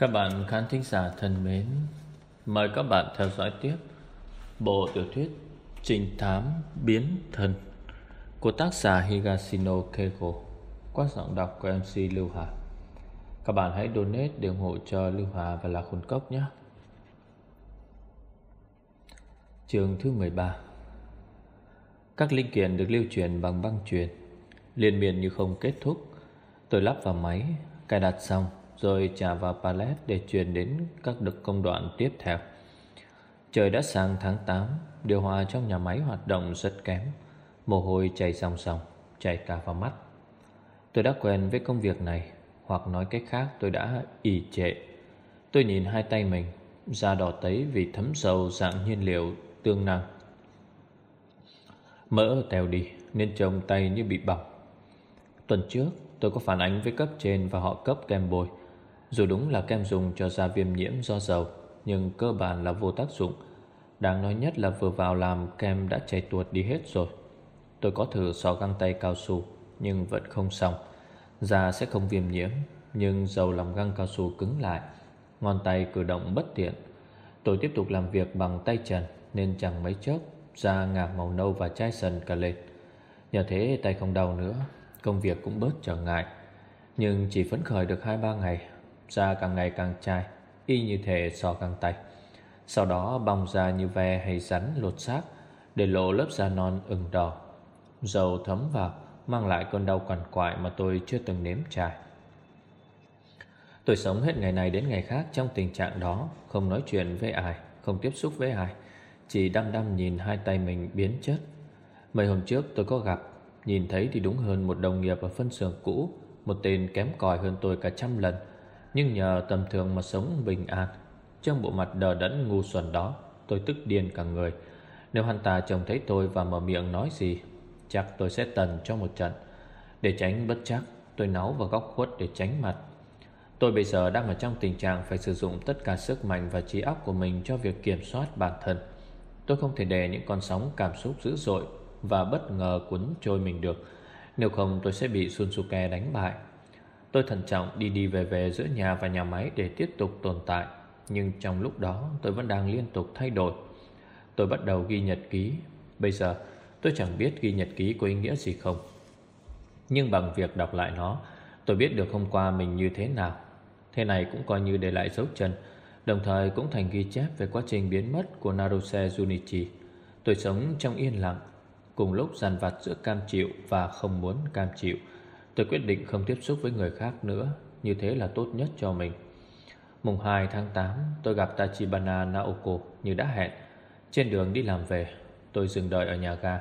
Các bạn khán thính giả thân mến, mời các bạn theo dõi tiếp bộ tiểu thuyết Trình thám biến thân của tác giả Higashino Keiko qua giọng đọc của MC Lưu Hà. Các bạn hãy donate để ủng hộ cho Lưu Hà và Lạc Hồn Cốc nhé. Chương thứ 13 Các linh kiện được lưu truyền bằng băng truyền Liên miên như không kết thúc Tôi lắp vào máy Cài đặt xong rồi trả vào pallet để truyền đến các đực công đoạn tiếp theo. Trời đã sang tháng 8 Điều hòa trong nhà máy hoạt động rất kém. Mồ hôi chảy song song Chảy cả vào mắt. Tôi đã quen với công việc này, Hoặc nói cách khác, tôi đã ỉ trệ. Tôi nhìn hai tay mình, Da đỏ tấy vì thấm dầu dạng nhiên liệu tương năng. Mỡ tèo đi, Nên trông tay như bị bỏng. Tuần trước, tôi có phản ánh với cấp trên Và họ cấp kem bôi. Dù đúng là kem dùng cho da viêm nhiễm do dầu, Nhưng cơ bản là vô tác dụng. Đáng nói nhất là vừa vào làm, Kem đã chảy tuột đi hết rồi. Tôi có thử xỏ găng tay cao su, Nhưng vẫn không xong. Da sẽ không viêm nhiễm, Nhưng dầu làm găng cao su cứng lại, Ngón tay cử động bất tiện. Tôi tiếp tục làm việc bằng tay trần, Nên chẳng mấy chốc, Da ngả màu nâu và chai sần cả lên. Nhờ thế, tay không đau nữa, Công việc cũng bớt trở ngại. Nhưng chỉ phấn khởi được 2-3 ngày Da càng ngày càng chai, Y như thể sò găng tay. Sau đó bong ra như ve hay rắn lột xác, Để lộ lớp da non ửng đỏ. Dầu thấm vào, Mang lại cơn đau quằn quại mà tôi chưa từng nếm trải. Tôi sống hết ngày này đến ngày khác trong tình trạng đó, Không nói chuyện với ai, Không tiếp xúc với ai, Chỉ đăm đăm nhìn hai tay mình biến chất. Mấy hôm trước tôi có gặp, Nhìn thấy thì đúng hơn một đồng nghiệp ở phân xưởng cũ, Một tên kém cỏi hơn tôi cả trăm lần. Nhưng nhờ tầm thường mà sống bình an, Trong bộ mặt đờ đẫn ngu xuẩn đó, Tôi tức điên cả người. Nếu hắn ta trông thấy tôi và mở miệng nói gì, Chắc tôi sẽ tần cho một trận. Để tránh bất chắc, Tôi náu vào góc khuất để tránh mặt. Tôi bây giờ đang ở trong tình trạng Phải sử dụng tất cả sức mạnh và trí óc của mình Cho việc kiểm soát bản thân. Tôi không thể để những con sóng cảm xúc dữ dội Và bất ngờ cuốn trôi mình được. Nếu không, tôi sẽ bị Sunsuke đánh bại. Tôi thận trọng đi đi về về giữa nhà và nhà máy Để tiếp tục tồn tại. Nhưng trong lúc đó, tôi vẫn đang liên tục thay đổi. Tôi bắt đầu ghi nhật ký. Bây giờ, tôi chẳng biết ghi nhật ký có ý nghĩa gì không. Nhưng bằng việc đọc lại nó, Tôi biết được hôm qua mình như thế nào. Thế này cũng coi như để lại dấu chân, Đồng thời cũng thành ghi chép về quá trình biến mất của Naruse Junichi. Tôi sống trong yên lặng, Cùng lúc dằn vặt giữa cam chịu và không muốn cam chịu. Tôi quyết định không tiếp xúc với người khác nữa, Như thế là tốt nhất cho mình. Mùng 2 tháng 8 tôi gặp Tachibana Naoko như đã hẹn. Trên đường đi làm về, Tôi dừng đợi ở nhà ga,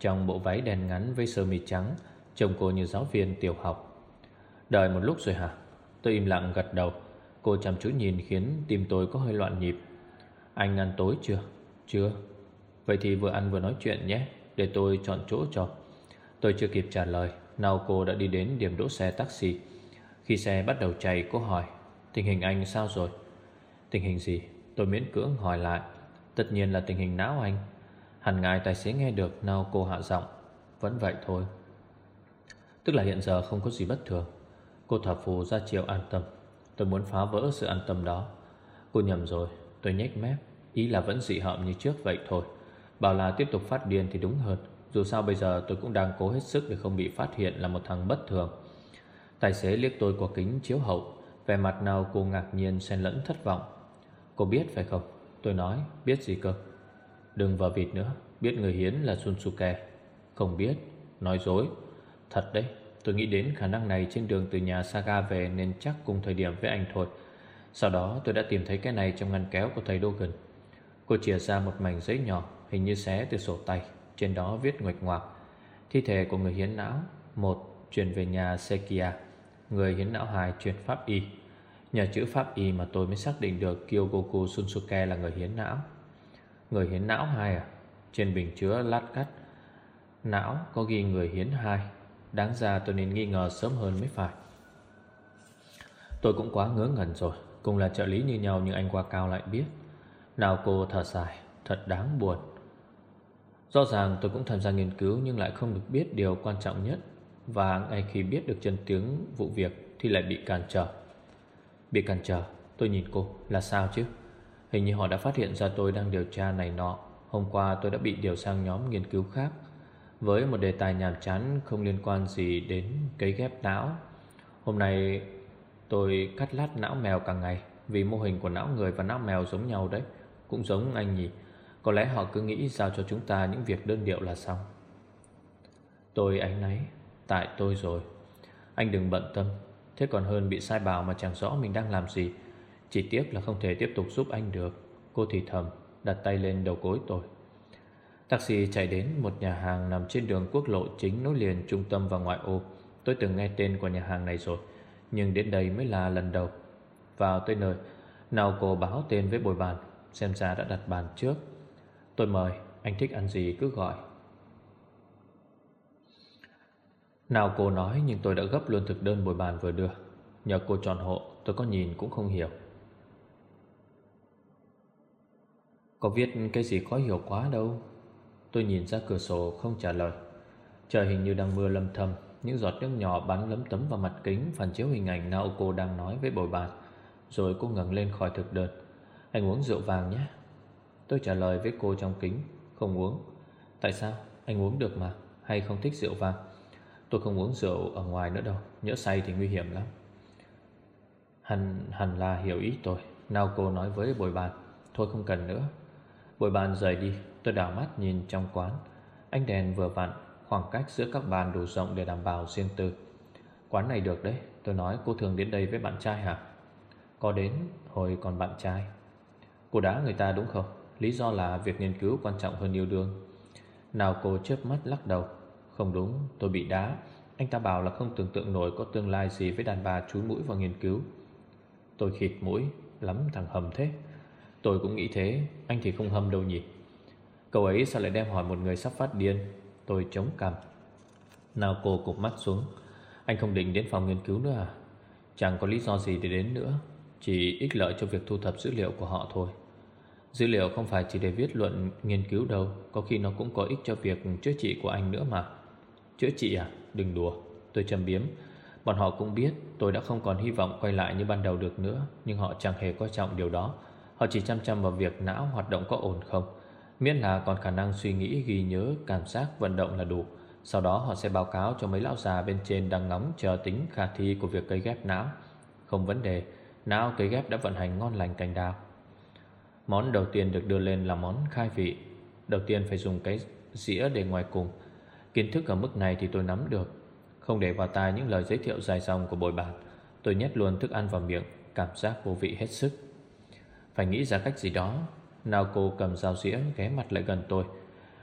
Trong bộ váy đen ngắn với sơ mi trắng, Trông cô như giáo viên tiểu học. Đợi một lúc rồi hả? Tôi im lặng gật đầu. Cô chăm chú nhìn khiến tim tôi có hơi loạn nhịp. Anh ăn tối chưa? Chưa. Vậy thì vừa ăn vừa nói chuyện nhé, Để tôi chọn chỗ cho. Tôi chưa kịp trả lời. Naoko cô đã đi đến điểm đỗ xe taxi. Khi xe bắt đầu chạy, cô hỏi, Tình hình anh sao rồi? Tình hình gì? Tôi miễn cưỡng hỏi lại. Tất nhiên là tình hình não anh. Hẳn ngài tài xế nghe được Naoko cô hạ giọng, Vẫn vậy thôi. Tức là hiện giờ không có gì bất thường. Cô thở phù ra chiều an tâm. Tôi muốn phá vỡ sự an tâm đó. Cô nhầm rồi, Tôi nhếch mép. Ý là vẫn dị hợm như trước vậy thôi. Bảo là tiếp tục phát điên thì đúng hơn. Dù sao bây giờ tôi cũng đang cố hết sức Để không bị phát hiện là một thằng bất thường. Tài xế liếc tôi qua kính chiếu hậu, Vẻ mặt nào cô ngạc nhiên xen lẫn thất vọng. Cô biết phải không? Tôi nói, biết gì cơ? Đừng vào vịt nữa, Biết người hiến là Sunsuke. Không biết, Nói dối. Thật đấy, Tôi nghĩ đến khả năng này trên đường từ nhà Saga về Nên chắc cùng thời điểm với anh thôi. Sau đó tôi đã tìm thấy cái này trong ngăn kéo của thầy Dogen. Cô chia ra một mảnh giấy nhỏ, Hình như xé từ sổ tay. Trên đó viết ngoạch ngoạc. Thi thể của người hiến não, Một, chuyển về nhà Sekia. Người hiến não hai chuyển pháp y. Nhờ chữ pháp y mà tôi mới xác định được Kyogoku Sunsuke là người hiến não. Người hiến não hai à? Trên bình chứa lát cắt. Não có ghi người hiến hai. Đáng ra tôi nên nghi ngờ sớm hơn mới phải. Tôi cũng quá ngớ ngẩn rồi. Cùng là trợ lý như nhau nhưng anh qua cao lại biết. Nào cô thở dài, Thật đáng buồn. Rõ ràng tôi cũng tham gia nghiên cứu Nhưng lại không được biết điều quan trọng nhất. Và ngay khi biết được chân tướng vụ việc Thì lại bị cản trở. Bị cản trở? Tôi nhìn cô, là sao chứ? Hình như họ đã phát hiện ra tôi đang điều tra này nọ. Hôm qua tôi đã bị điều sang nhóm nghiên cứu khác Với một đề tài nhàm chán không liên quan gì đến cấy ghép não. Hôm nay tôi cắt lát não mèo cả ngày Vì mô hình của não người và não mèo giống nhau đấy, Cũng giống anh nhỉ. Có lẽ họ cứ nghĩ giao cho chúng ta những việc đơn điệu là xong. Tôi ánh náy, Tại tôi rồi. Anh đừng bận tâm. Thế còn hơn bị sai bảo mà chẳng rõ mình đang làm gì. Chỉ tiếc là không thể tiếp tục giúp anh được. Cô thì thầm, Đặt tay lên đầu gối tôi. Taxi chạy đến một nhà hàng nằm trên đường quốc lộ chính nối liền trung tâm và ngoại ô. Tôi từng nghe tên của nhà hàng này rồi, Nhưng đến đây mới là lần đầu. Vào tới nơi, Nào cô báo tên với bồi bàn, Xem ra đã đặt bàn trước. Tôi mời, Anh thích ăn gì cứ gọi. Nào cô nói nhưng tôi đã gấp luôn thực đơn bồi bàn vừa đưa. Nhờ cô chọn hộ, tôi có nhìn cũng không hiểu. Có viết cái gì khó hiểu quá đâu. Tôi nhìn ra cửa sổ không trả lời. Trời hình như đang mưa lâm thầm Những giọt nước nhỏ bắn lấm tấm vào mặt kính, Phản chiếu hình ảnh Naoko đang nói với bồi bàn. Rồi cô ngẩng lên khỏi thực đơn. Anh uống rượu vàng nhé. Tôi trả lời với cô trong kính Không uống. Tại sao? Anh uống được mà Hay không thích rượu vàng? Tôi không uống rượu ở ngoài nữa đâu Nhỡ say thì nguy hiểm lắm. Hẳn, hẳn là hiểu ý tôi. Nào cô nói với bồi bàn. Thôi không cần nữa. Bồi bàn rời đi Tôi đảo mắt nhìn trong quán. Ánh đèn vừa vặn Khoảng cách giữa các bàn đủ rộng để đảm bảo riêng tư. Quán này được đấy Tôi nói cô thường đến đây với bạn trai hả? Có đến hồi còn bạn trai. Cô đá người ta đúng không? Lý do là việc nghiên cứu quan trọng hơn yêu đương. Nào cô chớp mắt lắc đầu. Không đúng, tôi bị đá. Anh ta bảo là không tưởng tượng nổi có tương lai gì với đàn bà chúi mũi vào nghiên cứu. Tôi khịt mũi, Lắm thằng hầm thế. Tôi cũng nghĩ thế, Anh thì không hầm đâu nhỉ. Cậu ấy sao lại đem hỏi một người sắp phát điên? Tôi chống cằm. Nào cô cục mắt xuống. Anh không định đến phòng nghiên cứu nữa à? Chẳng có lý do gì để đến nữa. Chỉ ích lợi cho việc thu thập dữ liệu của họ thôi. Dữ liệu không phải chỉ để viết luận nghiên cứu đâu Có khi nó cũng có ích cho việc chữa trị của anh nữa mà. Chữa trị à? Đừng đùa Tôi châm biếm. Bọn họ cũng biết tôi đã không còn hy vọng quay lại như ban đầu được nữa Nhưng họ chẳng hề coi trọng điều đó. Họ chỉ chăm chăm vào việc não hoạt động có ổn không? Miễn là còn khả năng suy nghĩ, ghi nhớ, cảm giác, vận động là đủ. Sau đó họ sẽ báo cáo cho mấy lão già bên trên đang ngóng chờ tính khả thi của việc cấy ghép não. Không vấn đề, não cấy ghép đã vận hành ngon lành cành đào. Món đầu tiên được đưa lên là món khai vị. Đầu tiên phải dùng cái dĩa để ngoài cùng. Kiến thức ở mức này thì tôi nắm được. Không để vào tai những lời giới thiệu dài dòng của bồi bàn Tôi nhét luôn thức ăn vào miệng, Cảm giác vô vị hết sức. Phải nghĩ ra cách gì đó. Nào cô cầm dao dĩa ghé mặt lại gần tôi.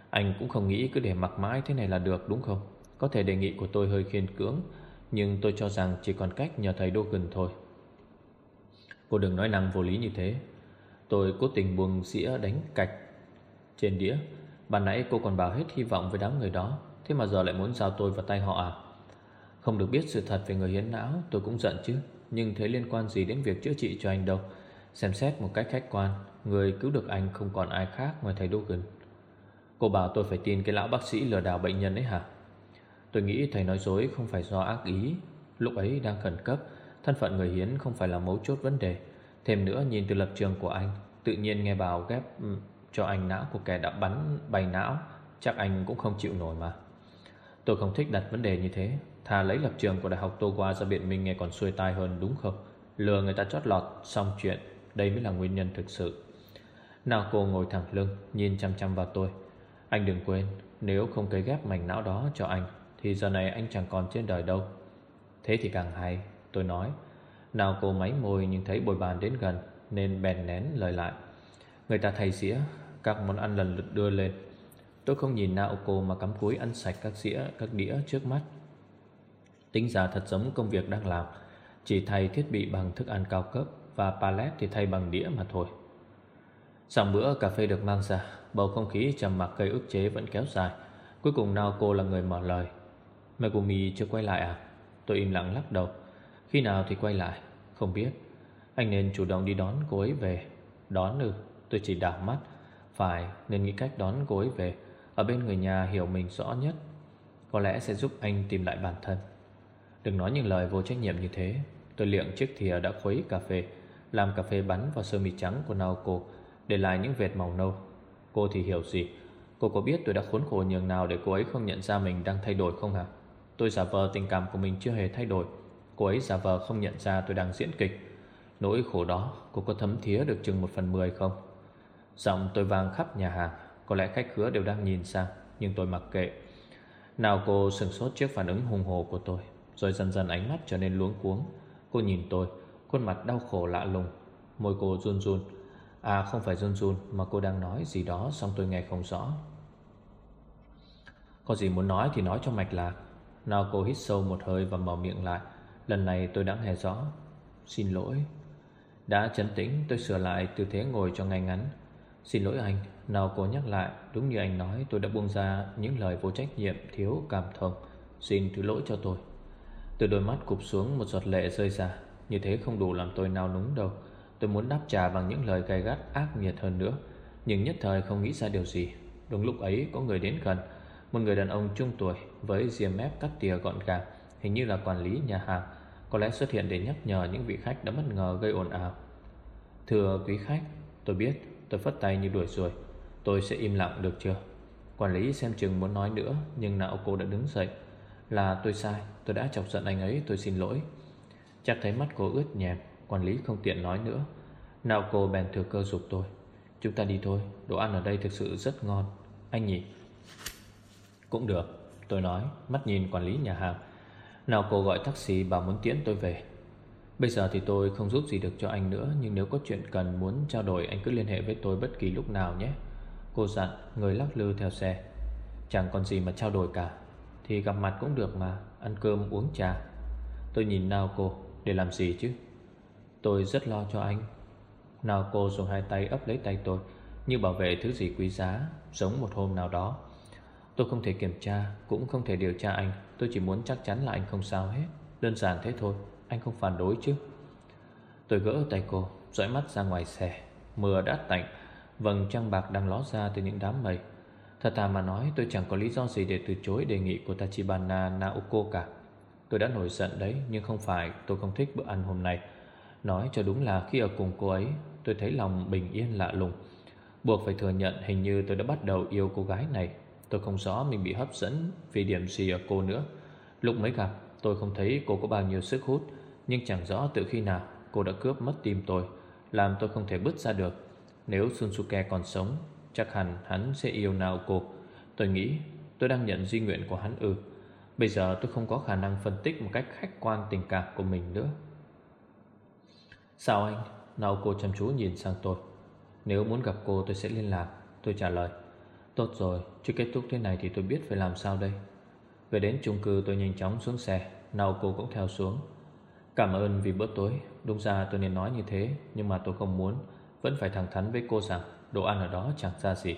Anh cũng không nghĩ cứ để mặc mãi thế này là được, đúng không? Có thể đề nghị của tôi hơi khiên cưỡng, Nhưng tôi cho rằng chỉ còn cách nhờ thầy Dogan thôi. Cô đừng nói năng vô lý như thế. Tôi cố tình buông dĩa đánh cạch Trên đĩa. Ban nãy cô còn bảo hết hy vọng với đám người đó. Thế mà giờ lại muốn giao tôi vào tay họ à? Không được biết sự thật về người hiến não, Tôi cũng giận chứ. Nhưng thế liên quan gì đến việc chữa trị cho anh đâu? Xem xét một cách khách quan, Người cứu được anh không còn ai khác ngoài thầy Dugan Cô bảo tôi phải tin cái lão bác sĩ lừa đảo bệnh nhân ấy hả? Tôi nghĩ thầy nói dối không phải do ác ý. Lúc ấy đang khẩn cấp, Thân phận người hiến không phải là mấu chốt vấn đề. Thêm nữa, nhìn từ lập trường của anh, Tự nhiên nghe bảo ghép ừ, cho anh não của kẻ đã bắn, bay não, Chắc anh cũng không chịu nổi mà. Tôi không thích đặt vấn đề như thế. Thà lấy lập trường của Đại học Towa ra biện minh nghe còn xuôi tai hơn, đúng không? Lừa người ta chót lọt, Xong chuyện. Đây mới là nguyên nhân thực sự. Nào cô ngồi thẳng lưng, Nhìn chăm chăm vào tôi. Anh đừng quên, Nếu không cấy ghép mảnh não đó cho anh, Thì giờ này anh chẳng còn trên đời đâu. Thế thì càng hay, Tôi nói nào cô máy môi nhưng thấy bồi bàn đến gần Nên bèn nén lời lại. Người ta thay dĩa Các món ăn lần lượt đưa lên. Tôi không nhìn Naoko mà cắm cúi ăn sạch các dĩa, các đĩa trước mắt. Tính ra thật giống công việc đang làm Chỉ thay thiết bị bằng thức ăn cao cấp Và pallet thì thay bằng đĩa mà thôi. Sáng bữa cà phê được mang ra Bầu không khí trầm mặc gây ức chế vẫn kéo dài. Cuối cùng Naoko là người mở lời. Megumi chưa quay lại à? Tôi im lặng lắc đầu. Khi nào thì quay lại? Không biết. Anh nên chủ động đi đón cô ấy về. Đón ư? Tôi chỉ đảo mắt. Phải, nên nghĩ cách đón cô ấy về. Ở bên người nhà hiểu mình rõ nhất. Có lẽ sẽ giúp anh tìm lại bản thân. Đừng nói những lời vô trách nhiệm như thế. Tôi liệng chiếc thìa đã khuấy cà phê. Làm cà phê bắn vào sơ mi trắng của Naoko Để lại những vệt màu nâu. Cô thì hiểu gì? Cô có biết tôi đã khốn khổ nhường nào để cô ấy không nhận ra mình đang thay đổi không hả? Tôi giả vờ tình cảm của mình chưa hề thay đổi. Cô ấy giả vờ không nhận ra tôi đang diễn kịch. Nỗi khổ đó, cô có thấm thía được chừng một phần mười không? Giọng tôi vang khắp nhà hàng, Có lẽ khách khứa đều đang nhìn sang, Nhưng tôi mặc kệ. Nào cô sừng sốt trước phản ứng hùng hồ của tôi, Rồi dần dần ánh mắt trở nên luống cuống. Cô nhìn tôi, Khuôn mặt đau khổ lạ lùng. Môi cô run run. À không phải run run, Mà cô đang nói gì đó Xong tôi nghe không rõ. Có gì muốn nói thì nói cho mạch lạc. Nào cô hít sâu một hơi và mở miệng lại. Lần này tôi đã nghe rõ. Xin lỗi. Đã chấn tĩnh, tôi sửa lại tư thế ngồi cho ngay ngắn. Xin lỗi anh. Nào cô nhắc lại, Đúng như anh nói, tôi đã buông ra những lời vô trách nhiệm, Thiếu cảm thông. Xin thứ lỗi cho tôi. Từ đôi mắt cụp xuống, một giọt lệ rơi ra. Như thế không đủ làm tôi nao núng đâu. Tôi muốn đáp trả bằng những lời gay gắt, ác nghiệt hơn nữa. Nhưng nhất thời không nghĩ ra điều gì. Đúng lúc ấy, có người đến gần. Một người đàn ông trung tuổi, Với diêm mép cắt tỉa gọn gàng, Hình như là quản lý nhà hàng. Có lẽ xuất hiện để nhắc nhở những vị khách đã bất ngờ gây ồn ào. Thưa quý khách, Tôi biết tôi phất tay như đuổi rồi Tôi sẽ im lặng được chưa? Quản lý xem chừng muốn nói nữa, Nhưng nào cô đã đứng dậy. Là tôi sai, Tôi đã chọc giận anh ấy, tôi xin lỗi. Chắc thấy mắt cô ướt nhèm Quản lý không tiện nói nữa. Nào cô bèn thừa cơ dục tôi. Chúng ta đi thôi, Đồ ăn ở đây thực sự rất ngon. Anh nhỉ? Cũng được, Tôi nói, Mắt nhìn quản lý nhà hàng. Nào cô gọi taxi, bảo muốn tiễn tôi về. Bây giờ thì tôi không giúp gì được cho anh nữa, Nhưng nếu có chuyện cần muốn trao đổi, Anh cứ liên hệ với tôi bất kỳ lúc nào nhé. Cô dặn, người lắc lư theo xe. Chẳng còn gì mà trao đổi cả. Thì gặp mặt cũng được mà, Ăn cơm, uống trà. Tôi nhìn nào cô, để làm gì chứ? Tôi rất lo cho anh. Nào cô dùng hai tay ấp lấy tay tôi, Như bảo vệ thứ gì quý giá, Giống một hôm nào đó. Tôi không thể kiểm tra, Cũng không thể điều tra anh. Tôi chỉ muốn chắc chắn là anh không sao hết. Đơn giản thế thôi, Anh không phản đối chứ. Tôi gỡ tay cô, dõi mắt ra ngoài xe. Mưa đã tạnh, Vầng trăng bạc đang ló ra từ những đám mây. Thật thà mà nói, tôi chẳng có lý do gì để từ chối đề nghị của Tachibana Naoko cả. Tôi đã nổi giận đấy, Nhưng không phải, tôi không thích bữa ăn hôm nay. Nói cho đúng là khi ở cùng cô ấy, Tôi thấy lòng bình yên lạ lùng. Buộc phải thừa nhận hình như tôi đã bắt đầu yêu cô gái này. Tôi không rõ mình bị hấp dẫn Vì điểm gì ở cô nữa. Lúc mới gặp, tôi không thấy cô có bao nhiêu sức hút, Nhưng chẳng rõ từ khi nào Cô đã cướp mất tim tôi, Làm tôi không thể bứt ra được. Nếu Sunsuke còn sống, Chắc hẳn hắn sẽ yêu nào cô. Tôi nghĩ tôi đang nhận di nguyện của hắn ư. Bây giờ tôi không có khả năng phân tích Một cách khách quan tình cảm của mình nữa. Sao anh? Nào cô chăm chú nhìn sang tôi. Nếu muốn gặp cô, tôi sẽ liên lạc. Tôi trả lời. Tốt rồi Chưa kết thúc thế này thì tôi biết phải làm sao đây. Về đến chung cư tôi nhanh chóng xuống xe, Nào cô cũng theo xuống. Cảm ơn vì bữa tối, Đúng ra tôi nên nói như thế, Nhưng mà tôi không muốn. Vẫn phải thẳng thắn với cô rằng Đồ ăn ở đó chẳng ra gì.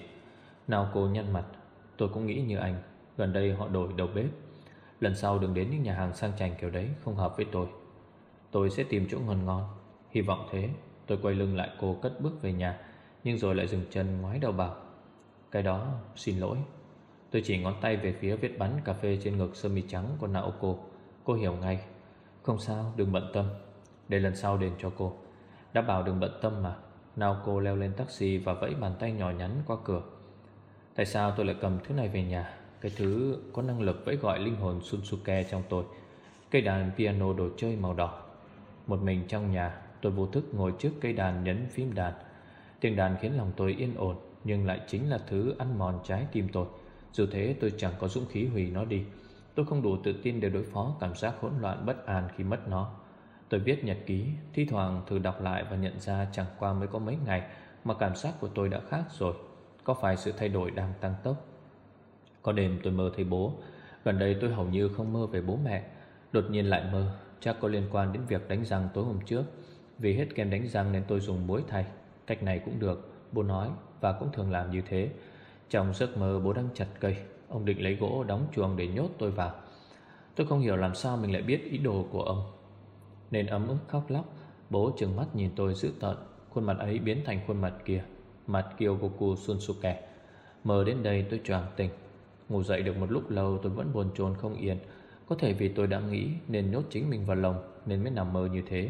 Nào cô nhăn mặt, Tôi cũng nghĩ như anh, Gần đây họ đổi đầu bếp. Lần sau đừng đến những nhà hàng sang chảnh kiểu đấy, Không hợp với tôi. Tôi sẽ tìm chỗ ngon ngon. Hy vọng thế, Tôi quay lưng lại cô cất bước về nhà, Nhưng rồi lại dừng chân ngoái đầu bảo. Cái đó, xin lỗi. Tôi chỉ ngón tay về phía vết bắn cà phê trên ngực sơ mi trắng của Naoko. Cô hiểu ngay. Không sao, đừng bận tâm. Để lần sau đền cho cô. Đã bảo đừng bận tâm mà. Naoko leo lên taxi và vẫy bàn tay nhỏ nhắn qua cửa. Tại sao tôi lại cầm thứ này về nhà? Cái thứ có năng lực vẫy gọi linh hồn Sunsuke trong tôi. Cây đàn piano đồ chơi màu đỏ. Một mình trong nhà, Tôi vô thức ngồi trước cây đàn nhấn phím đàn. Tiếng đàn khiến lòng tôi yên ổn. Nhưng lại chính là thứ ăn mòn trái tim tôi. Dù thế, tôi chẳng có dũng khí hủy nó đi. Tôi không đủ tự tin để đối phó cảm giác hỗn loạn bất an khi mất nó. Tôi viết nhật ký, Thi thoảng thử đọc lại và nhận ra chẳng qua mới có mấy ngày Mà cảm giác của tôi đã khác rồi. Có phải sự thay đổi đang tăng tốc? Có đêm tôi mơ thấy bố. Gần đây tôi hầu như không mơ về bố mẹ. Đột nhiên lại mơ. Chắc có liên quan đến việc đánh răng tối hôm trước. Vì hết kem đánh răng nên tôi dùng muối thay. Cách này cũng được. Bố nói, và cũng thường làm như thế. Trong giấc mơ, bố đang chặt cây. Ông định lấy gỗ đóng chuồng để nhốt tôi vào. Tôi không hiểu làm sao mình lại biết ý đồ của ông. Nên ấm ức khóc lóc, Bố trừng mắt nhìn tôi dữ tợn. Khuôn mặt ấy biến thành khuôn mặt kia, Mặt Kyogoku Sunsuke Mơ đến đây tôi choàng tỉnh. Ngủ dậy được một lúc lâu, tôi vẫn buồn chồn không yên. Có thể vì tôi đã nghĩ Nên nhốt chính mình vào lồng Nên mới nằm mơ như thế.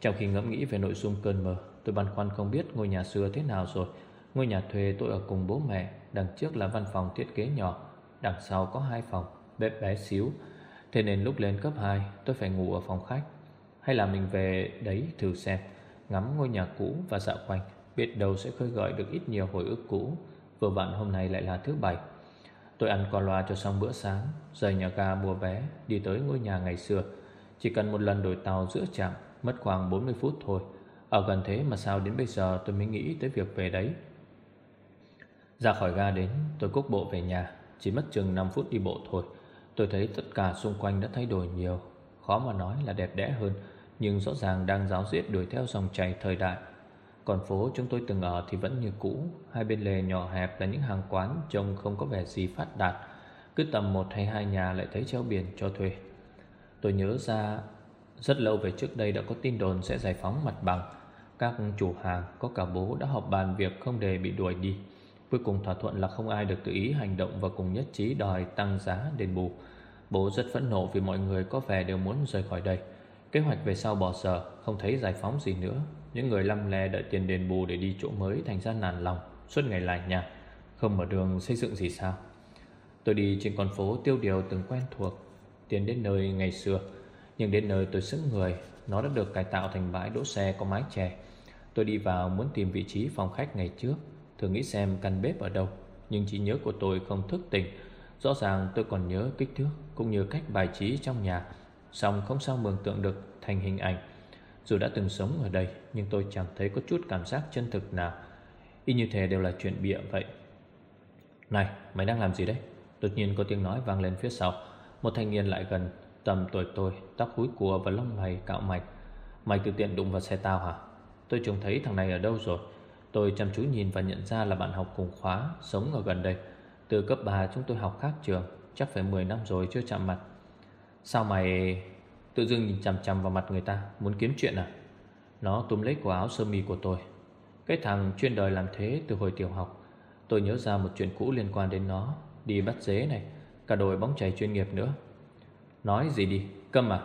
Trong khi ngẫm nghĩ về nội dung cơn mơ Tôi băn khoăn không biết ngôi nhà xưa thế nào rồi. Ngôi nhà thuê tôi ở cùng bố mẹ, Đằng trước là văn phòng thiết kế nhỏ, Đằng sau có hai phòng Bếp bé xíu. Thế nên lúc lên cấp 2 tôi phải ngủ ở phòng khách. Hay là mình về đấy thử xem, Ngắm ngôi nhà cũ và dạo quanh, Biết đâu sẽ khơi gợi được ít nhiều hồi ức cũ. Vừa bạn hôm nay lại là thứ bảy. Tôi ăn qua loa cho xong bữa sáng, Rời nhà ga mua vé, Đi tới ngôi nhà ngày xưa. Chỉ cần một lần đổi tàu giữa trạm, Mất khoảng 40 phút thôi. Ở gần thế mà sao đến bây giờ tôi mới nghĩ tới việc về đấy. Ra khỏi ga đến, Tôi cúc bộ về nhà. Chỉ mất chừng 5 phút đi bộ thôi. Tôi thấy tất cả xung quanh đã thay đổi nhiều. Khó mà nói là đẹp đẽ hơn, Nhưng rõ ràng đang giáo diết đuổi theo dòng chảy thời đại. Còn phố chúng tôi từng ở thì vẫn như cũ. Hai bên lề nhỏ hẹp là những hàng quán Trông không có vẻ gì phát đạt. Cứ tầm một hay hai nhà lại thấy treo biển cho thuê. Tôi nhớ ra, Rất lâu về trước đây đã có tin đồn sẽ giải phóng mặt bằng. Các chủ hàng, có cả bố đã họp bàn việc không để bị đuổi đi. Cuối cùng thỏa thuận là không ai được tự ý hành động Và cùng nhất trí đòi tăng giá đền bù. Bố rất phẫn nộ vì mọi người có vẻ đều muốn rời khỏi đây. Kế hoạch về sau bỏ giờ, Không thấy giải phóng gì nữa. Những người lăm le đợi tiền đền bù để đi chỗ mới Thành ra nản lòng, Suốt ngày lại nhà Không mở đường xây dựng gì sao? Tôi đi trên con phố tiêu điều từng quen thuộc, Tiến đến nơi ngày xưa. Nhưng đến nơi tôi sững người, Nó đã được cải tạo thành bãi đỗ xe có mái chè. Tôi đi vào muốn tìm vị trí phòng khách ngày trước. Thử nghĩ xem căn bếp ở đâu, Nhưng trí nhớ của tôi không thức tỉnh. Rõ ràng tôi còn nhớ kích thước Cũng như cách bài trí trong nhà Xong không sao mường tượng được thành hình ảnh. Dù đã từng sống ở đây, Nhưng tôi chẳng thấy có chút cảm giác chân thực nào. Y như thế đều là chuyện bịa vậy. Này, mày đang làm gì đấy? Đột nhiên có tiếng nói vang lên phía sau. Một thanh niên lại gần Tầm tuổi tôi, Tóc húi cua và lông mày cạo mạch. Mày tự tiện đụng vào xe tao hả? Tôi trông thấy thằng này ở đâu rồi? Tôi chăm chú nhìn và nhận ra là bạn học cùng khóa Sống ở gần đây. Từ cấp 3 chúng tôi học khác trường Chắc phải 10 năm rồi chưa chạm mặt. Sao mày tự dưng nhìn chằm chằm vào mặt người ta? Muốn kiếm chuyện à? Nó túm lấy cổ áo sơ mi của tôi. Cái thằng chuyên đời làm thế từ hồi tiểu học. Tôi nhớ ra một chuyện cũ liên quan đến nó. Đi bắt dế này Cả đội bóng chày chuyên nghiệp nữa. Nói gì đi, câm à?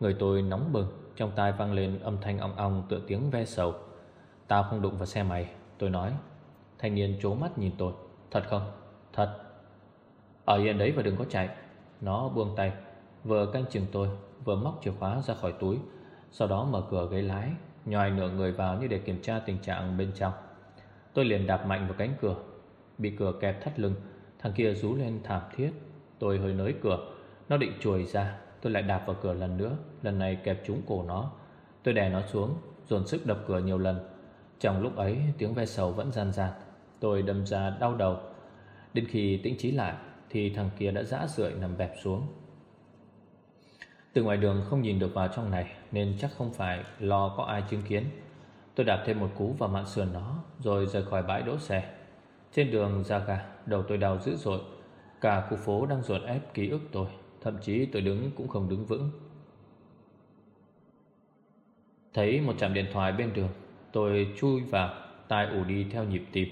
Người tôi nóng bừng. Trong tai vang lên âm thanh ong ong tựa tiếng ve sầu. Tao không đụng vào xe mày, Tôi nói. Thanh niên trố mắt nhìn tôi. Thật không? Thật. Ở yên đấy và đừng có chạy. Nó buông tay. Vừa canh chừng tôi, Vừa móc chìa khóa ra khỏi túi. Sau đó mở cửa ghế lái, Nhòi nửa người vào như để kiểm tra tình trạng bên trong. Tôi liền đạp mạnh vào cánh cửa. Bị cửa kẹp thắt lưng, Thằng kia rú lên thảm thiết. Tôi hơi nới cửa. Nó định chuồi ra. Tôi lại đạp vào cửa lần nữa, Lần này kẹp trúng cổ nó. Tôi đè nó xuống, Dồn sức đập cửa nhiều lần. Trong lúc ấy, tiếng ve sầu vẫn gian gian. Tôi đâm ra đau đầu. Đến khi tĩnh trí lại, Thì thằng kia đã dã rượi nằm bẹp xuống. Từ ngoài đường không nhìn được vào trong này, Nên chắc không phải lo có ai chứng kiến. Tôi đạp thêm một cú vào mạn sườn nó, Rồi rời khỏi bãi đỗ xe. Trên đường ra ga, Đầu tôi đau dữ dội. Cả khu phố đang ruột ép ký ức tôi. Thậm chí tôi đứng cũng không đứng vững. Thấy một trạm điện thoại bên đường, Tôi chui vào, Tai ủ đi theo nhịp tim.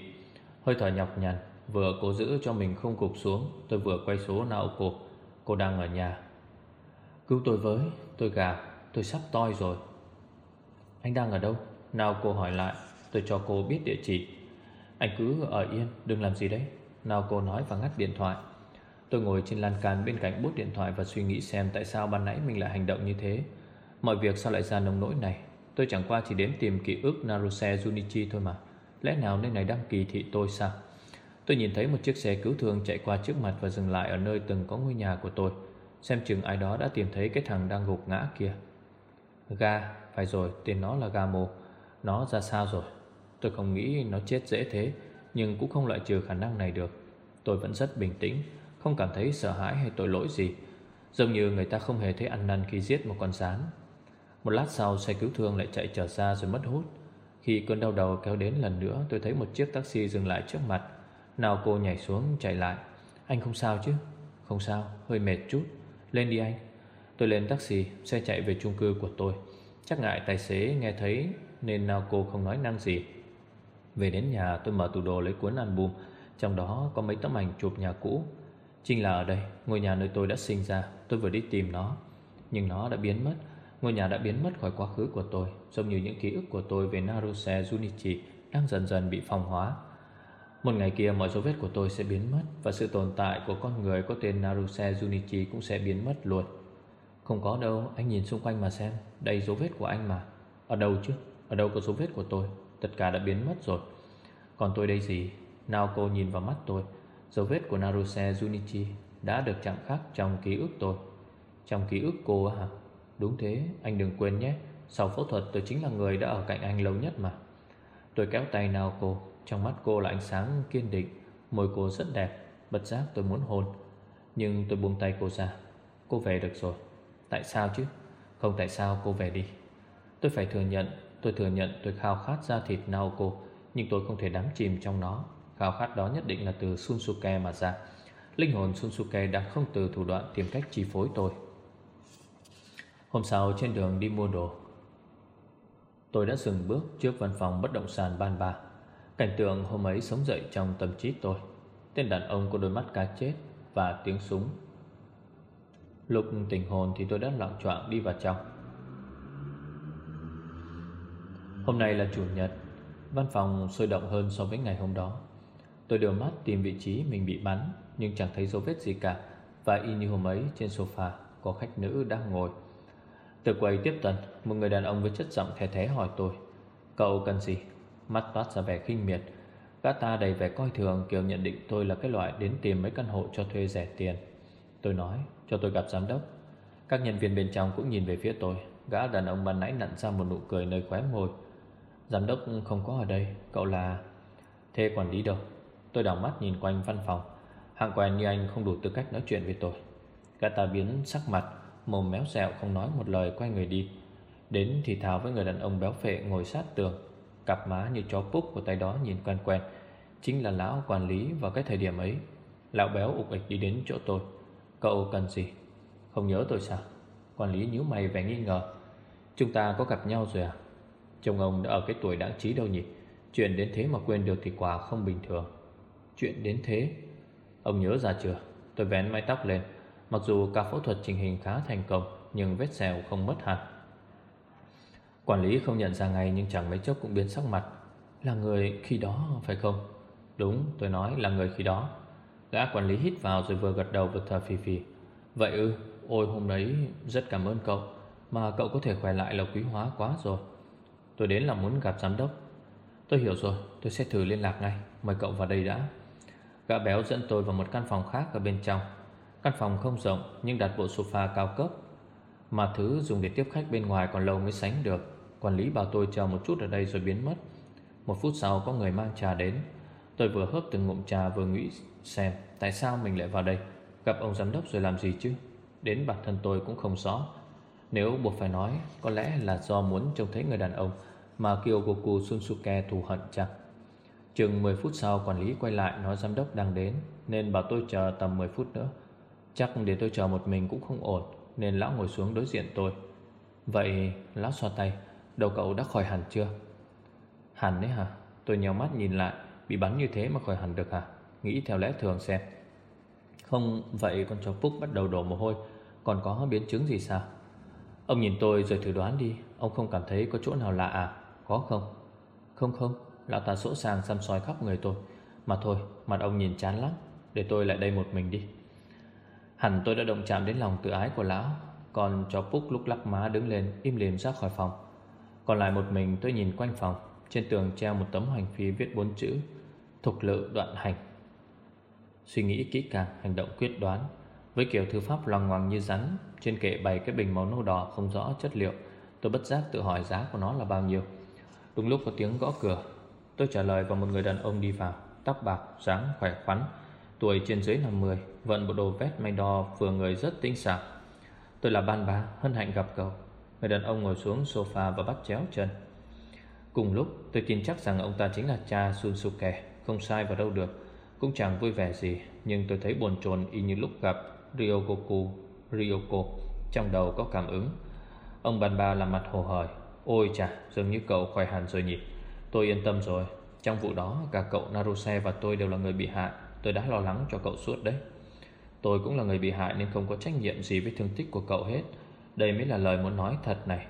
Hơi thở nhọc nhằn, Vừa cố giữ cho mình không cục xuống, Tôi vừa quay số Naoko Cô đang ở nhà. Cứu tôi với, Tôi gào, Tôi sắp toi rồi. Anh đang ở đâu? Naoko hỏi lại, Tôi cho cô biết địa chỉ. Anh cứ ở yên, Đừng làm gì đấy. Naoko nói và ngắt điện thoại. Tôi ngồi trên lan can bên cạnh bút điện thoại Và suy nghĩ xem tại sao ban nãy mình lại hành động như thế. Mọi việc sao lại ra nông nỗi này? Tôi chẳng qua chỉ đến tìm ký ức Naruse Junichi thôi mà. Lẽ nào nơi này đang kỳ thị tôi sao? Tôi nhìn thấy một chiếc xe cứu thương chạy qua trước mặt Và dừng lại ở nơi từng có ngôi nhà của tôi. Xem chừng ai đó đã tìm thấy cái thằng đang gục ngã kia. Ga, phải rồi, tên nó là Gamo. Nó ra sao rồi? Tôi không nghĩ nó chết dễ thế Nhưng cũng không loại trừ khả năng này được. Tôi vẫn rất bình tĩnh. Không cảm thấy sợ hãi hay tội lỗi gì. Giống như người ta không hề thấy ăn năn khi giết một con rán một lát sau xe cứu thương lại chạy trở ra rồi mất hút. Khi cơn đau đầu kéo đến lần nữa Tôi thấy một chiếc taxi dừng lại trước mặt. Nào cô nhảy xuống chạy lại. Anh không sao chứ? Không sao, hơi mệt chút. Lên đi anh. Tôi lên taxi, xe chạy về chung cư của tôi. Chắc ngại tài xế nghe thấy Nên nào cô không nói năng gì. Về đến nhà tôi mở tủ đồ lấy cuốn album. Trong đó có mấy tấm ảnh chụp nhà cũ. Chính là ở đây, Ngôi nhà nơi tôi đã sinh ra, Tôi vừa đi tìm nó. Nhưng nó đã biến mất. Ngôi nhà đã biến mất khỏi quá khứ của tôi, Giống như những ký ức của tôi về Naruse Junichi Đang dần dần bị phong hóa. Một ngày kia, mọi dấu vết của tôi sẽ biến mất Và sự tồn tại của con người có tên Naruse Junichi cũng sẽ biến mất luôn. Không có đâu, Anh nhìn xung quanh mà xem. Đây dấu vết của anh mà. Ở đâu chứ? Ở đâu có dấu vết của tôi? Tất cả đã biến mất rồi. Còn tôi đây gì? Nào cô nhìn vào mắt tôi. Dấu vết của Naruse Junichi đã được chạm khắc trong ký ức tôi. Trong ký ức cô hả Đúng thế, anh đừng quên nhé. Sau phẫu thuật, tôi chính là người đã ở cạnh anh lâu nhất mà. Tôi kéo tay nào cô. Trong mắt cô là ánh sáng kiên định. Môi cô rất đẹp. Bật giác tôi muốn hôn. Nhưng tôi buông tay cô ra. Cô về được rồi. Tại sao chứ? Không tại sao cô về đi. Tôi phải thừa nhận. Tôi thừa nhận tôi khao khát da thịt Naoko Nhưng tôi không thể đắm chìm trong nó. Khao khát đó nhất định là từ Sunsuke mà ra. Linh hồn Sunsuke đang không từ thủ đoạn tìm cách chi phối tôi. Hôm sau trên đường đi mua đồ, Tôi đã dừng bước trước văn phòng bất động sản ban ba. Cảnh tượng hôm ấy sống dậy trong tâm trí tôi. Tên đàn ông có đôi mắt cá chết Và tiếng súng. Lúc tình hồn thì tôi đã loạn choạng đi vào trong. Hôm nay là chủ nhật, Văn phòng sôi động hơn so với ngày hôm đó. Tôi đưa mắt tìm vị trí mình bị bắn, Nhưng chẳng thấy dấu vết gì cả, Và y như hôm ấy trên sofa Có khách nữ đang ngồi. Từ quầy tiếp tân Một người đàn ông với chất giọng thè thé hỏi tôi, Cậu cần gì? Mắt toát ra vẻ khinh miệt. Gã ta đầy vẻ coi thường, kiểu nhận định tôi là cái loại đến tìm mấy căn hộ cho thuê rẻ tiền. Tôi nói, cho tôi gặp giám đốc. Các nhân viên bên trong cũng nhìn về phía tôi. Gã đàn ông ban nãy nặn ra một nụ cười nơi khóe môi. Giám đốc không có ở đây, Cậu là Thế quản lý đâu? Tôi đảo mắt nhìn quanh văn phòng. Hạng quen như anh không đủ tư cách nói chuyện với tôi. Gã ta biến sắc mặt, Mồm méo dẹo không nói một lời quay người đi. Đến thì thào với người đàn ông béo phệ ngồi sát tường, Cặp má như chó púc của tay đó nhìn quen quen. Chính là lão quản lý vào cái thời điểm ấy. Lão béo ục ịch đi đến chỗ tôi. Cậu cần gì? Không nhớ tôi sao? Quản lý nhíu mày vẻ nghi ngờ. Chúng ta có gặp nhau rồi à? Chồng ông đã ở cái tuổi đáng trí đâu nhỉ? Chuyện đến thế mà quên được thì quả không bình thường. Chuyện đến thế. Ông nhớ ra chưa? Tôi vén mái tóc lên. Mặc dù ca phẫu thuật trình hình khá thành công, Nhưng vết sẹo không mất hẳn. Quản lý không nhận ra ngay Nhưng chẳng mấy chốc cũng biến sắc mặt. Là người khi đó phải không? Đúng, tôi nói là người khi đó. Gã quản lý hít vào rồi vừa gật đầu vừa thở phì phì. Vậy ư, Ôi hôm đấy rất cảm ơn cậu, Mà cậu có thể khỏe lại là quý hóa quá rồi. Tôi đến là muốn gặp giám đốc. Tôi hiểu rồi, Tôi sẽ thử liên lạc ngay. Mời cậu vào đây đã. Gã béo dẫn tôi vào một căn phòng khác ở bên trong. Căn phòng không rộng, Nhưng đặt bộ sofa cao cấp. Mà thứ dùng để tiếp khách bên ngoài còn lâu mới sánh được. Quản lý bảo tôi chờ một chút ở đây rồi biến mất. Một phút sau, có người mang trà đến. Tôi vừa hớp từng ngụm trà vừa nghĩ xem, Tại sao mình lại vào đây? Gặp ông giám đốc rồi làm gì chứ? Đến bản thân tôi cũng không rõ. Nếu buộc phải nói, Có lẽ là do muốn trông thấy người đàn ông Mà Kyogoku Sunsuke thù hận chẳng Chừng 10 phút sau quản lý quay lại nói giám đốc đang đến, Nên bảo tôi chờ tầm 10 phút nữa. Chắc để tôi chờ một mình cũng không ổn, Nên lão ngồi xuống đối diện tôi. Vậy lão xoa tay, Đầu cậu đã khỏi hẳn chưa? Hẳn đấy hả? Tôi nhèo mắt nhìn lại, Bị bắn như thế mà khỏi hẳn được hả? Nghĩ theo lẽ thường xem. Không, vậy con chó Phúc bắt đầu đổ mồ hôi, Còn có biến chứng gì sao? Ông nhìn tôi rồi thử đoán đi, Ông không cảm thấy có chỗ nào lạ à? Có không? Không không. Lão ta sỗ sàng xăm soi khắp người tôi. Mà thôi, mặt ông nhìn chán lắm. Để tôi lại đây một mình đi. Hẳn tôi đã động chạm đến lòng tự ái của lão. Còn chó Phúc lúc lắc má đứng lên, Im lìm ra khỏi phòng. Còn lại một mình tôi nhìn quanh phòng. Trên tường treo một tấm hoành phi viết bốn chữ, Thục lự đoạn hành. Suy nghĩ kỹ càng, Hành động quyết đoán. Với kiểu thư pháp loằng ngoằng như rắn, Trên kệ bày cái bình màu nâu đỏ không rõ chất liệu, Tôi bất giác tự hỏi giá của nó là bao nhiêu. Đúng lúc có tiếng gõ cửa Tôi trả lời và một người đàn ông đi vào Tóc bạc, dáng khỏe khoắn Tuổi trên dưới 50 Vận bộ đồ vest may đo vừa người rất tinh xảo. Tôi là ban bá Hân hạnh gặp cậu. Người đàn ông ngồi xuống sofa và bắt chéo chân. Cùng lúc tôi tin chắc rằng ông ta chính là cha Sunsuke Không sai vào đâu được. Cũng chẳng vui vẻ gì Nhưng tôi thấy buồn chồn y như lúc gặp Ryogoku Ryoko. Trong đầu có cảm ứng. Ông bàn ba làm mặt hồ hởi. Ôi chà dường như cậu khỏe hẳn rồi nhỉ. Tôi yên tâm rồi. Trong vụ đó cả cậu Naruse và tôi đều là người bị hại. Tôi đã lo lắng cho cậu suốt đấy. Tôi cũng là người bị hại nên không có trách nhiệm gì với thương tích của cậu hết. Đây mới là lời muốn nói thật này.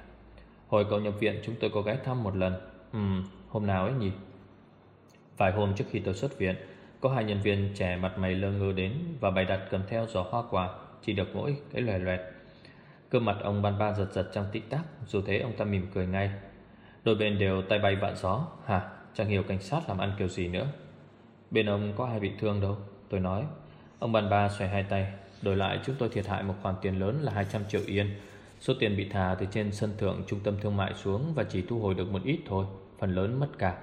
Hồi cậu nhập viện chúng tôi có ghé thăm một lần. Ừ, hôm nào ấy nhỉ? Vài hôm trước khi tôi xuất viện Có hai nhân viên trẻ mặt mày lơ ngơ đến Và bày đặt cầm theo giỏ hoa quả Chỉ được mỗi cái loè loẹt. Cơ mặt ông ban ba giật giật trong tích tắc Dù thế ông ta mỉm cười ngay. Đôi bên đều tay bay vạn gió. Hả, chẳng hiểu cảnh sát làm ăn kiểu gì nữa. Bên ông có ai bị thương đâu? Tôi nói. Ông ban ba xoay hai tay. Đổi lại chúng tôi thiệt hại một khoản tiền lớn là 200 triệu yên. Số tiền bị thả từ trên sân thượng trung tâm thương mại xuống Và chỉ thu hồi được một ít thôi. Phần lớn mất cả.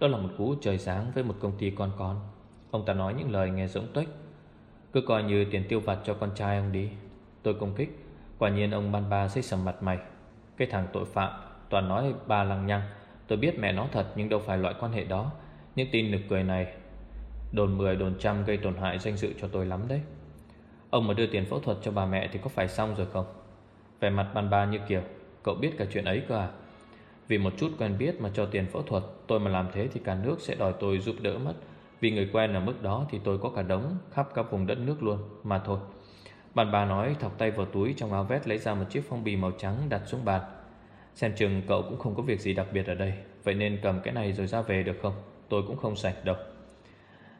Đó là một cú trời sáng với một công ty con con. Ông ta nói những lời nghe giống tuếch. Cứ coi như tiền tiêu vặt cho con trai ông đi. Tôi công kích. Quả nhiên ông ban ba xích sầm mặt mày. Cái thằng tội phạm. Toàn nói ba lăng nhăng. Tôi biết mẹ nó thật, nhưng đâu phải loại quan hệ đó. Những tin nực cười này, Đồn 10 đồn trăm gây tổn hại danh dự cho tôi lắm đấy. Ông mà đưa tiền phẫu thuật cho bà mẹ Thì có phải xong rồi không? Về mặt ban ba như kiểu, Cậu biết cả chuyện ấy cơ à? Vì một chút quen biết mà cho tiền phẫu thuật, Tôi mà làm thế thì cả nước sẽ đòi tôi giúp đỡ mất. Vì người quen ở mức đó Thì tôi có cả đống khắp các vùng đất nước luôn, Mà thôi. Bàn bà nói, thọc tay vào túi trong áo vest lấy ra một chiếc phong bì màu trắng đặt xuống bàn chừng cậu cũng không có việc gì đặc biệt ở đây. Vậy nên cầm cái này rồi ra về được không? Tôi cũng không sạch đâu.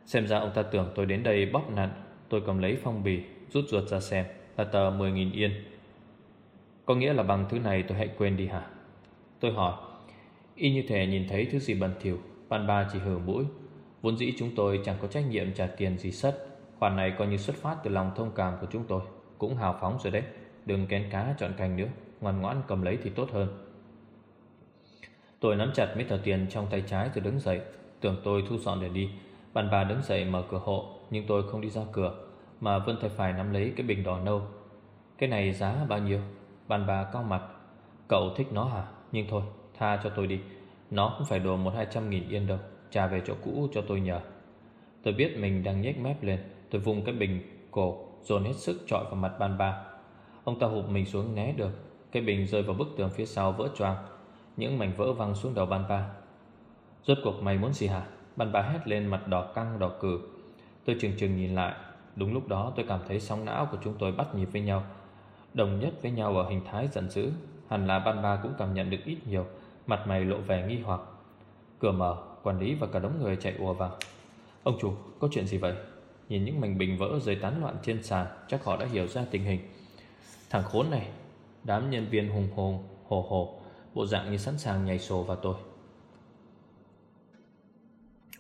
Xem ra ông ta tưởng tôi đến đây bóc nặn. Tôi cầm lấy phong bì, Rút ruột ra xem. Là tờ 10.000 yên. Có nghĩa là bằng thứ này tôi hãy quên đi hả? Tôi hỏi. Y như thể nhìn thấy thứ gì bẩn thỉu. Ban ba chỉ hử mũi. Vốn dĩ chúng tôi chẳng có trách nhiệm trả tiền gì sất. Khoản này coi như xuất phát từ lòng thông cảm của chúng tôi. Cũng hào phóng rồi đấy. Đừng kén cá chọn cành nữa. Ngoan ngoãn cầm lấy thì tốt hơn. Tôi nắm chặt mấy tờ tiền trong tay trái rồi đứng dậy. Tưởng tôi thu dọn để đi. Bạn bà đứng dậy mở cửa hộ, Nhưng tôi không đi ra cửa, Mà vươn tay phải nắm lấy cái bình đỏ nâu. Cái này giá bao nhiêu? Bạn bà cao mặt. Cậu thích nó hả? Nhưng thôi, tha cho tôi đi. Nó cũng phải đồ một hai trăm nghìn yên đâu. Trả về chỗ cũ cho tôi nhờ. Tôi biết mình đang nhếch mép lên. Tôi vung cái bình cổ, Dồn hết sức trọi vào mặt ban bà. Ông ta hụp mình xuống né được. Cái bình rơi vào bức tường phía sau vỡ choang. Những mảnh vỡ văng xuống đầu ban ba. Rốt cuộc mày muốn gì hả? Ban ba hét lên mặt đỏ căng, đỏ cừ. Tôi chừng chừng nhìn lại. Đúng lúc đó tôi cảm thấy sóng não của chúng tôi bắt nhịp với nhau. Đồng nhất với nhau ở hình thái giận dữ, Hẳn là ban ba cũng cảm nhận được ít nhiều. Mặt mày lộ vẻ nghi hoặc. Cửa mở, Quản lý và cả đống người chạy ùa vào. Ông chủ, có chuyện gì vậy? Nhìn những mảnh bình vỡ rơi tán loạn trên sàn, Chắc họ đã hiểu ra tình hình. Thằng khốn này, Đám nhân viên hùng hồn, hồ hồ. Bộ dạng như sẵn sàng nhảy sổ vào tôi.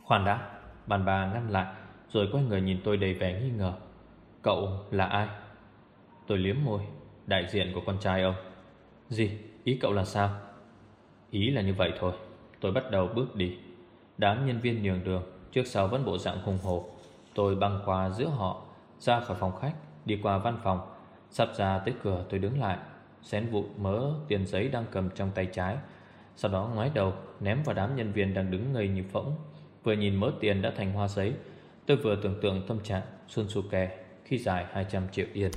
Khoan đã, Bàn bà ngăn lại, Rồi quay người nhìn tôi đầy vẻ nghi ngờ. Cậu là ai? Tôi liếm môi, Đại diện của con trai ông. Gì? Ý cậu là sao? Ý là như vậy thôi, Tôi bắt đầu bước đi. Đám nhân viên nhường đường, Trước sau vẫn bộ dạng hùng hồ Tôi băng qua giữa họ, Ra khỏi phòng khách, Đi qua văn phòng. Sắp ra tới cửa, tôi đứng lại. Xén vụ mớ tiền giấy đang cầm trong tay trái. Sau đó ngoái đầu, Ném vào đám nhân viên đang đứng ngây như phỗng. Vừa nhìn mớ tiền đã thành hoa giấy, Tôi vừa tưởng tượng tâm trạng Sunsuke khi giải 200 triệu yên.